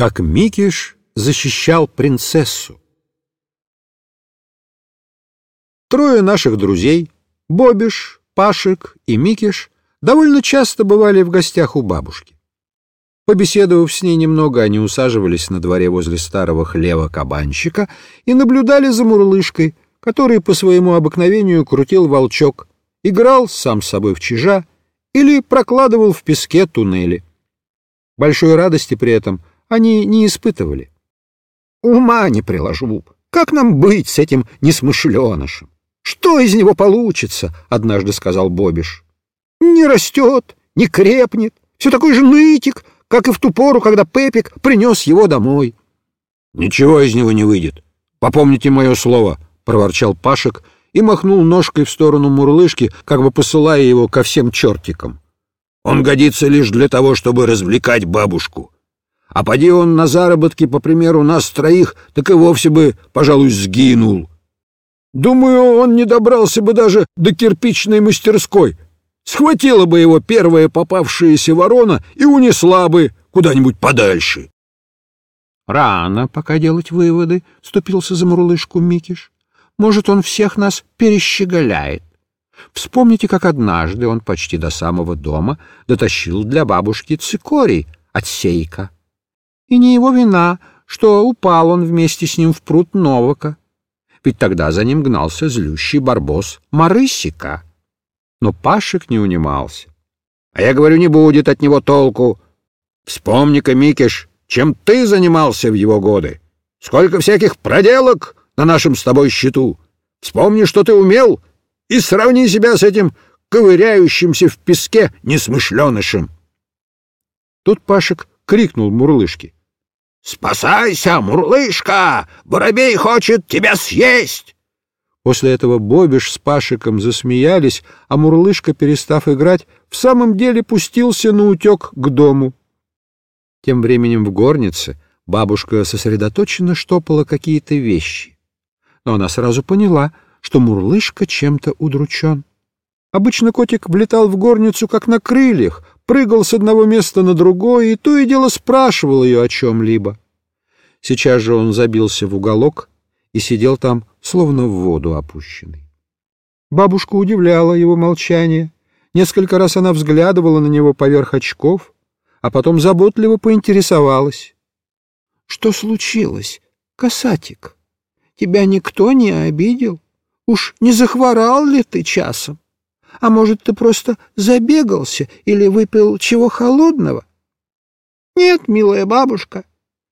Как Микиш защищал принцессу. Трое наших друзей, Бобиш, Пашек и Микиш, довольно часто бывали в гостях у бабушки. Побеседовав с ней немного, они усаживались на дворе возле старого хлева кабанщика и наблюдали за мурлышкой, который по своему обыкновению крутил волчок, играл сам с собой в чижа или прокладывал в песке туннели. Большой радости при этом они не испытывали. «Ума не приложу. Как нам быть с этим несмышленышем? Что из него получится?» — однажды сказал Бобиш. «Не растет, не крепнет, все такой же нытик, как и в ту пору, когда Пепик принес его домой». «Ничего из него не выйдет. Попомните мое слово», — проворчал Пашек и махнул ножкой в сторону мурлышки, как бы посылая его ко всем чертикам. «Он годится лишь для того, чтобы развлекать бабушку. А поди он на заработки, по примеру нас троих, так и вовсе бы, пожалуй, сгинул. Думаю, он не добрался бы даже до кирпичной мастерской. Схватила бы его первая попавшаяся ворона и унесла бы куда-нибудь подальше. Рано пока делать выводы, — вступился за мурлышку Микиш. Может, он всех нас перещеголяет. Вспомните, как однажды он почти до самого дома дотащил для бабушки цикорий от сейка. И не его вина, что упал он вместе с ним в пруд Новака. Ведь тогда за ним гнался злющий барбос Марысика. Но Пашек не унимался. А я говорю, не будет от него толку. Вспомни-ка, Микиш, чем ты занимался в его годы. Сколько всяких проделок на нашем с тобой счету. Вспомни, что ты умел, и сравни себя с этим ковыряющимся в песке несмышленышем. Тут Пашек крикнул Мурлышке. «Спасайся, Мурлышка! Воробей хочет тебя съесть!» После этого Бобиш с Пашиком засмеялись, а Мурлышка, перестав играть, в самом деле пустился на утек к дому. Тем временем в горнице бабушка сосредоточенно штопала какие-то вещи. Но она сразу поняла, что Мурлышка чем-то удручен. Обычно котик влетал в горницу, как на крыльях, прыгал с одного места на другое и то и дело спрашивал ее о чем-либо. Сейчас же он забился в уголок и сидел там, словно в воду опущенный. Бабушка удивляла его молчание. Несколько раз она взглядывала на него поверх очков, а потом заботливо поинтересовалась. — Что случилось, касатик? Тебя никто не обидел? Уж не захворал ли ты часом? А может, ты просто забегался или выпил чего холодного? Нет, милая бабушка,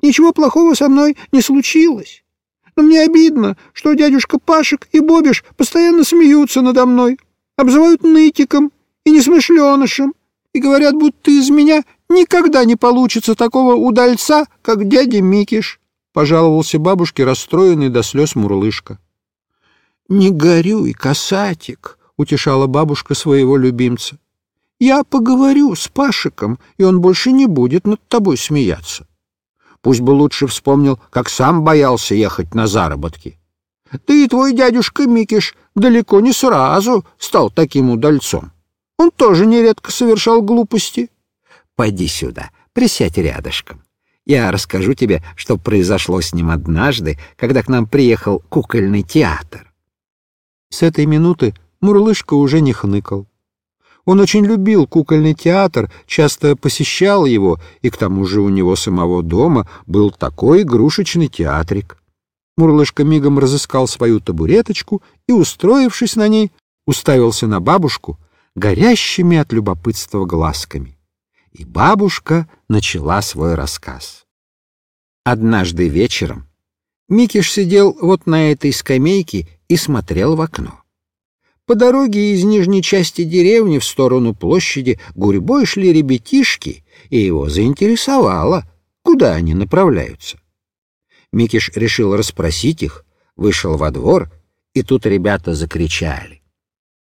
ничего плохого со мной не случилось. Но мне обидно, что дядюшка Пашек и Бобиш постоянно смеются надо мной, обзывают нытиком и несмышленышем и говорят, будто из меня никогда не получится такого удальца, как дядя Микиш, — пожаловался бабушке расстроенный до слез Мурлышка. — Не горюй, касатик, — утешала бабушка своего любимца. «Я поговорю с Пашиком, и он больше не будет над тобой смеяться. Пусть бы лучше вспомнил, как сам боялся ехать на заработки. Ты и твой дядюшка Микиш далеко не сразу стал таким удальцом. Он тоже нередко совершал глупости. Пойди сюда, присядь рядышком. Я расскажу тебе, что произошло с ним однажды, когда к нам приехал кукольный театр. С этой минуты Мурлышка уже не хныкал. Он очень любил кукольный театр, часто посещал его, и к тому же у него самого дома был такой игрушечный театрик. Мурлышка мигом разыскал свою табуреточку и, устроившись на ней, уставился на бабушку горящими от любопытства глазками. И бабушка начала свой рассказ. Однажды вечером Микиш сидел вот на этой скамейке и смотрел в окно. По дороге из нижней части деревни в сторону площади гурьбой шли ребятишки, и его заинтересовало, куда они направляются. Микиш решил расспросить их, вышел во двор, и тут ребята закричали.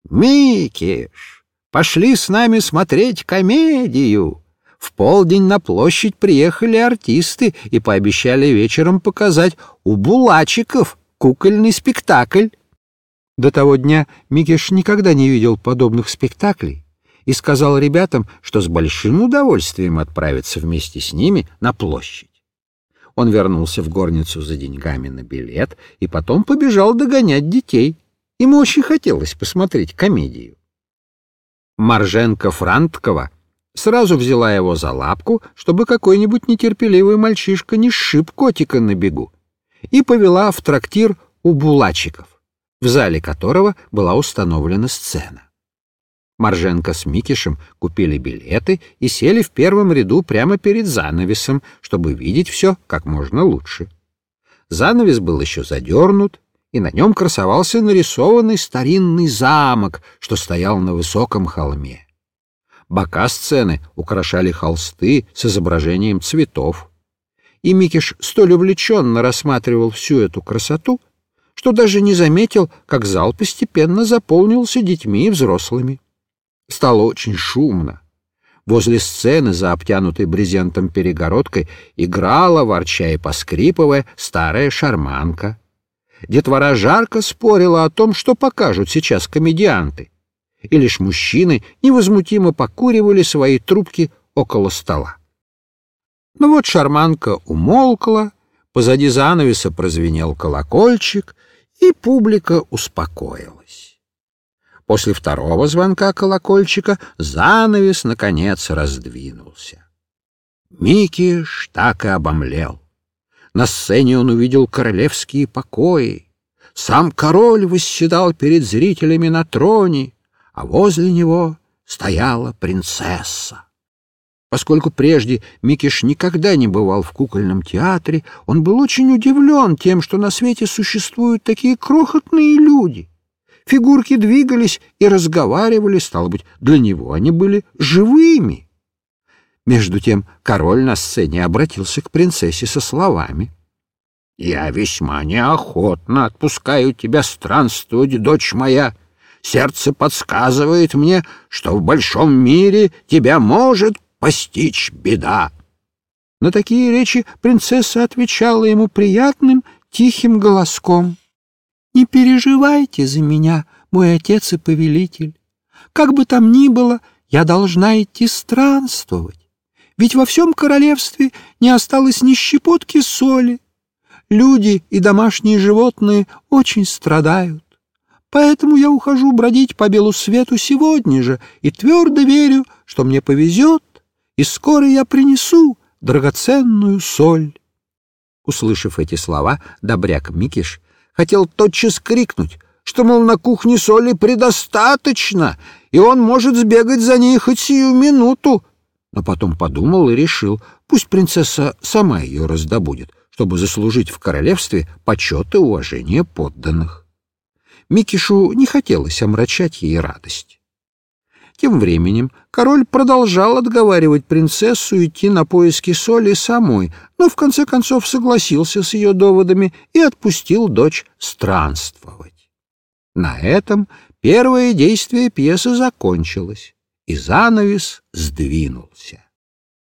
«Микиш, пошли с нами смотреть комедию!» В полдень на площадь приехали артисты и пообещали вечером показать у булачиков кукольный спектакль. До того дня Микиш никогда не видел подобных спектаклей и сказал ребятам, что с большим удовольствием отправится вместе с ними на площадь. Он вернулся в горницу за деньгами на билет и потом побежал догонять детей. Ему очень хотелось посмотреть комедию. Марженко Франткова сразу взяла его за лапку, чтобы какой-нибудь нетерпеливый мальчишка не сшиб котика на бегу, и повела в трактир у Булачиков, в зале которого была установлена сцена. Марженко с Микишем купили билеты и сели в первом ряду прямо перед занавесом, чтобы видеть все как можно лучше. Занавес был еще задернут, и на нем красовался нарисованный старинный замок, что стоял на высоком холме. Бока сцены украшали холсты с изображением цветов. И Микиш столь увлеченно рассматривал всю эту красоту, что даже не заметил, как зал постепенно заполнился детьми и взрослыми. Стало очень шумно. Возле сцены, за обтянутой брезентом перегородкой, играла, ворча и поскрипывая, старая шарманка. Детвора жарко спорила о том, что покажут сейчас комедианты, и лишь мужчины невозмутимо покуривали свои трубки около стола. Но ну вот шарманка умолкла, позади занавеса прозвенел колокольчик, и публика успокоилась. После второго звонка колокольчика занавес, наконец, раздвинулся. Микиш так и обомлел. На сцене он увидел королевские покои. Сам король восседал перед зрителями на троне, а возле него стояла принцесса. Поскольку прежде Микиш никогда не бывал в кукольном театре, он был очень удивлен тем, что на свете существуют такие крохотные люди — Фигурки двигались и разговаривали, стало быть, для него они были живыми. Между тем король на сцене обратился к принцессе со словами. «Я весьма неохотно отпускаю тебя странствовать, дочь моя. Сердце подсказывает мне, что в большом мире тебя может постичь беда». На такие речи принцесса отвечала ему приятным, тихим голоском. Не переживайте за меня, мой отец и повелитель. Как бы там ни было, я должна идти странствовать. Ведь во всем королевстве не осталось ни щепотки соли. Люди и домашние животные очень страдают. Поэтому я ухожу бродить по белу свету сегодня же и твердо верю, что мне повезет, и скоро я принесу драгоценную соль. Услышав эти слова, добряк Микиш хотел тотчас крикнуть, что, мол, на кухне соли предостаточно, и он может сбегать за ней хоть сию минуту. Но потом подумал и решил, пусть принцесса сама ее раздобудет, чтобы заслужить в королевстве почет и уважение подданных. Микишу не хотелось омрачать ей радость. Тем временем король продолжал отговаривать принцессу идти на поиски соли самой, но в конце концов согласился с ее доводами и отпустил дочь странствовать. На этом первое действие пьесы закончилось, и занавес сдвинулся.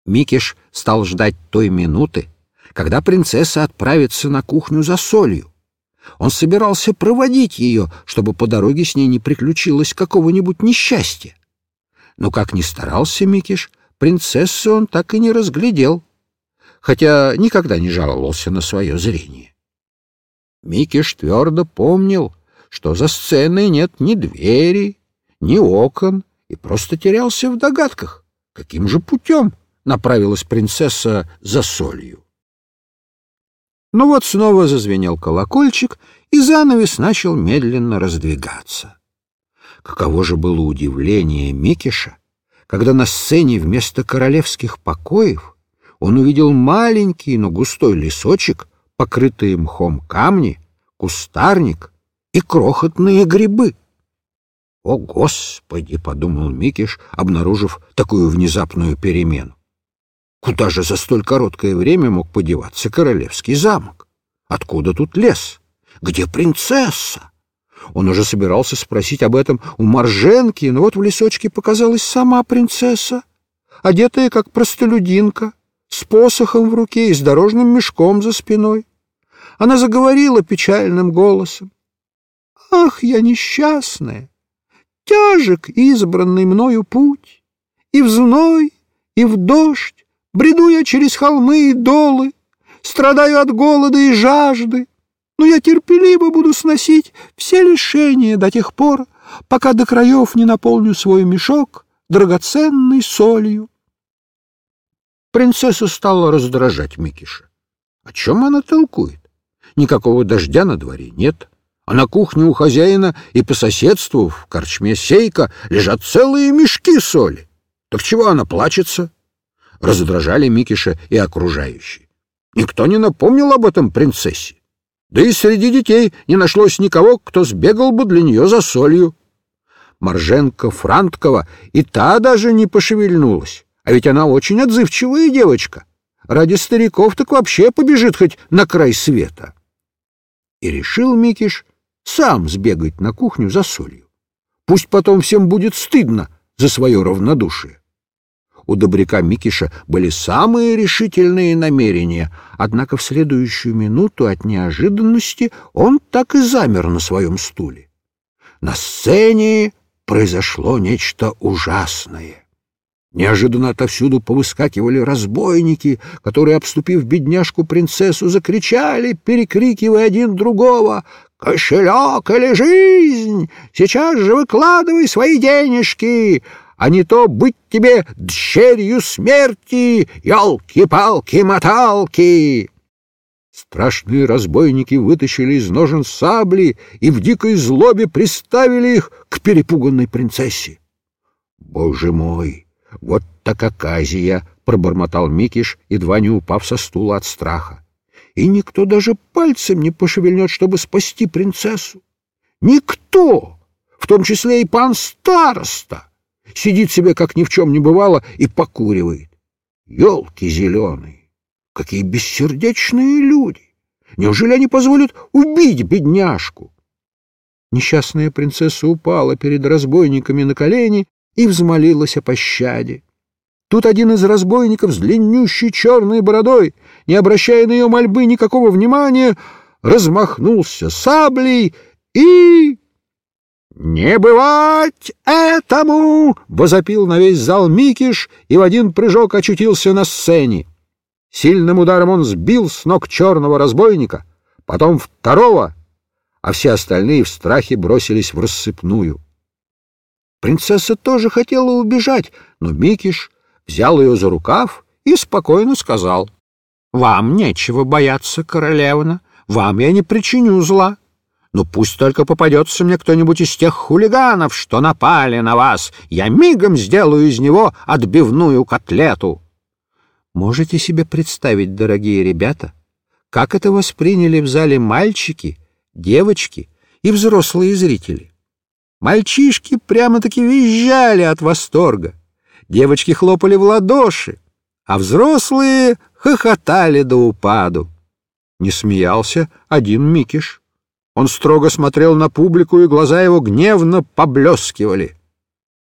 Микиш стал ждать той минуты, когда принцесса отправится на кухню за солью. Он собирался проводить ее, чтобы по дороге с ней не приключилось какого-нибудь несчастья. Но как ни старался Микиш, принцессу он так и не разглядел, хотя никогда не жаловался на свое зрение. Микиш твердо помнил, что за сценой нет ни двери, ни окон, и просто терялся в догадках, каким же путем направилась принцесса за солью. Но вот снова зазвенел колокольчик, и занавес начал медленно раздвигаться. Каково же было удивление Микиша, когда на сцене вместо королевских покоев он увидел маленький, но густой лесочек, покрытые мхом камни, кустарник и крохотные грибы. «О, Господи!» — подумал Микиш, обнаружив такую внезапную перемену. Куда же за столь короткое время мог подеваться королевский замок? Откуда тут лес? Где принцесса? Он уже собирался спросить об этом у Марженки, но вот в лесочке показалась сама принцесса, одетая как простолюдинка, с посохом в руке и с дорожным мешком за спиной. Она заговорила печальным голосом. «Ах, я несчастная! Тяжек избранный мною путь, и в зной, и в дождь бреду я через холмы и долы, страдаю от голода и жажды, но я терпеливо буду сносить все лишения до тех пор, пока до краев не наполню свой мешок драгоценной солью. Принцесса стала раздражать Микиша. О чем она толкует? Никакого дождя на дворе нет, а на кухне у хозяина и по соседству в корчме сейка лежат целые мешки соли. Так чего она плачется? Раздражали Микиша и окружающие. Никто не напомнил об этом принцессе. Да и среди детей не нашлось никого, кто сбегал бы для нее за солью. Марженко Франткова и та даже не пошевельнулась, а ведь она очень отзывчивая девочка. Ради стариков так вообще побежит хоть на край света. И решил Микиш сам сбегать на кухню за солью. Пусть потом всем будет стыдно за свое равнодушие. У добряка Микиша были самые решительные намерения, однако в следующую минуту от неожиданности он так и замер на своем стуле. На сцене произошло нечто ужасное. Неожиданно отовсюду повыскакивали разбойники, которые, обступив бедняжку-принцессу, закричали, перекрикивая один другого «Кошелек или жизнь! Сейчас же выкладывай свои денежки! А не то быть тебе дщерью смерти, елки-палки-моталки!» Страшные разбойники вытащили из ножен сабли и в дикой злобе приставили их к перепуганной принцессе. «Боже мой!» «Вот так оказия!» — пробормотал Микиш, едва не упав со стула от страха. «И никто даже пальцем не пошевельнет, чтобы спасти принцессу! Никто! В том числе и пан староста! Сидит себе, как ни в чем не бывало, и покуривает. Елки зеленые! Какие бессердечные люди! Неужели они позволят убить бедняжку?» Несчастная принцесса упала перед разбойниками на колени и взмолилась о пощаде. Тут один из разбойников с длиннющей черной бородой, не обращая на ее мольбы никакого внимания, размахнулся саблей и... «Не бывать этому!» — возопил на весь зал Микиш и в один прыжок очутился на сцене. Сильным ударом он сбил с ног черного разбойника, потом второго, а все остальные в страхе бросились в рассыпную. Принцесса тоже хотела убежать, но Микиш взял ее за рукав и спокойно сказал, «Вам нечего бояться, королевна, вам я не причиню зла. Но пусть только попадется мне кто-нибудь из тех хулиганов, что напали на вас, я мигом сделаю из него отбивную котлету». Можете себе представить, дорогие ребята, как это восприняли в зале мальчики, девочки и взрослые зрители? Мальчишки прямо-таки визжали от восторга. Девочки хлопали в ладоши, а взрослые хохотали до упаду. Не смеялся один Микиш. Он строго смотрел на публику, и глаза его гневно поблескивали.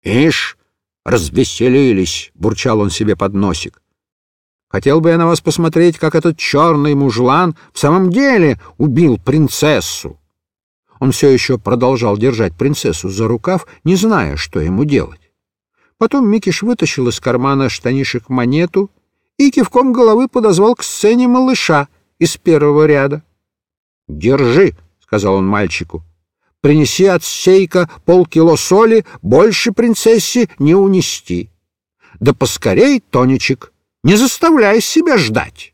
«Ишь, развеселились!» — бурчал он себе под носик. «Хотел бы я на вас посмотреть, как этот черный мужлан в самом деле убил принцессу!» Он все еще продолжал держать принцессу за рукав, не зная, что ему делать. Потом Микиш вытащил из кармана штанишек монету и кивком головы подозвал к сцене малыша из первого ряда. «Держи», — сказал он мальчику, — «принеси от сейка полкило соли, больше принцессе не унести. Да поскорей, Тонечек, не заставляй себя ждать».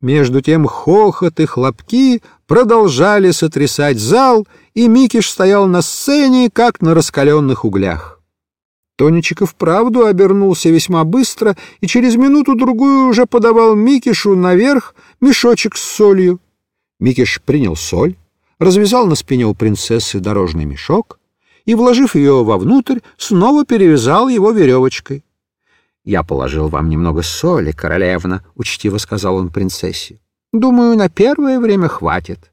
Между тем хохот и хлопки продолжали сотрясать зал, и Микиш стоял на сцене, как на раскаленных углях. Тонечек и вправду обернулся весьма быстро и через минуту-другую уже подавал Микишу наверх мешочек с солью. Микиш принял соль, развязал на спине у принцессы дорожный мешок и, вложив ее вовнутрь, снова перевязал его веревочкой. «Я положил вам немного соли, королевна», — учтиво сказал он принцессе. Думаю, на первое время хватит.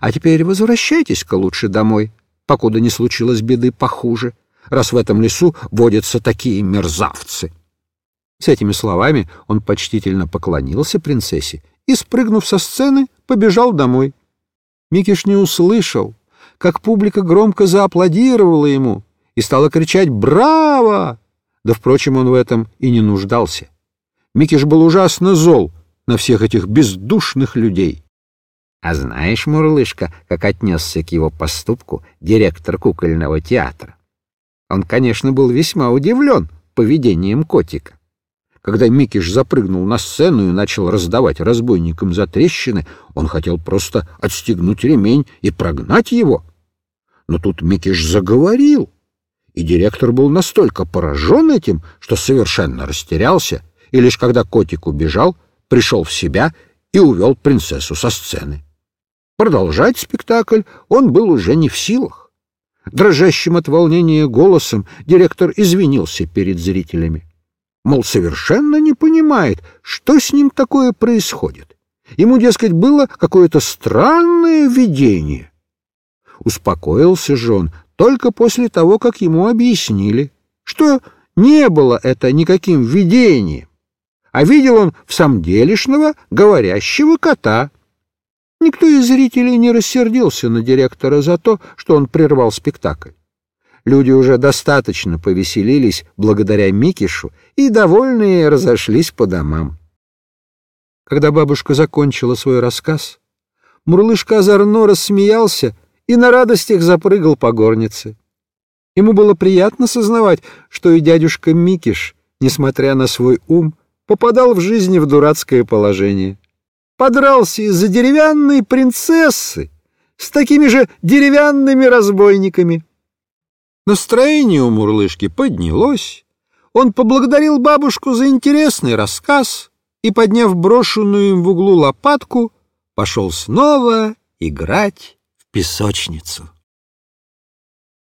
А теперь возвращайтесь-ка лучше домой, покуда не случилось беды похуже, раз в этом лесу водятся такие мерзавцы. С этими словами он почтительно поклонился принцессе и, спрыгнув со сцены, побежал домой. Микиш не услышал, как публика громко зааплодировала ему и стала кричать «Браво!». Да, впрочем, он в этом и не нуждался. Микиш был ужасно зол, на всех этих бездушных людей. А знаешь, Мурлышка, как отнесся к его поступку директор кукольного театра? Он, конечно, был весьма удивлен поведением котика. Когда Микиш запрыгнул на сцену и начал раздавать разбойникам за трещины, он хотел просто отстегнуть ремень и прогнать его. Но тут Микиш заговорил, и директор был настолько поражен этим, что совершенно растерялся, и лишь когда котик убежал, пришел в себя и увел принцессу со сцены. Продолжать спектакль он был уже не в силах. Дрожащим от волнения голосом директор извинился перед зрителями мол, совершенно не понимает, что с ним такое происходит. Ему, дескать, было какое-то странное видение. Успокоился же он только после того, как ему объяснили, что не было это никаким видением, а видел он в самом делешного говорящего кота. Никто из зрителей не рассердился на директора за то, что он прервал спектакль. Люди уже достаточно повеселились благодаря Микишу и, довольные, разошлись по домам. Когда бабушка закончила свой рассказ, Мурлышка озорно рассмеялся и на радостях запрыгал по горнице. Ему было приятно сознавать, что и дядюшка Микиш, несмотря на свой ум, попадал в жизни в дурацкое положение. Подрался из-за деревянной принцессы с такими же деревянными разбойниками. Настроение у Мурлышки поднялось, он поблагодарил бабушку за интересный рассказ и, подняв брошенную им в углу лопатку, пошел снова играть в песочницу.